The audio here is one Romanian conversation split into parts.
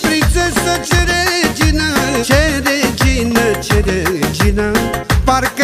prințesă, ce regină, ce regină, ce regină. Parcă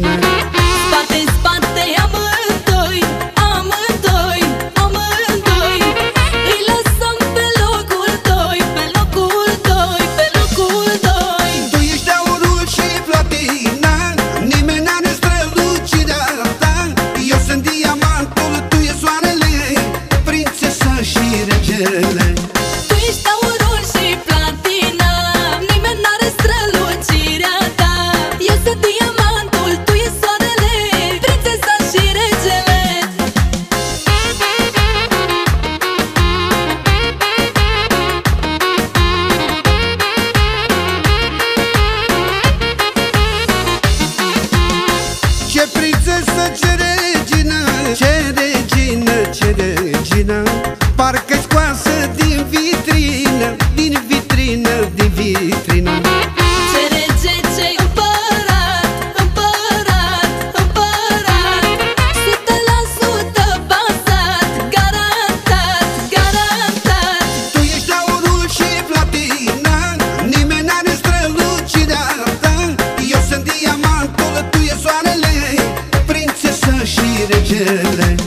bine Spate, spate, am prințesă cere ayrı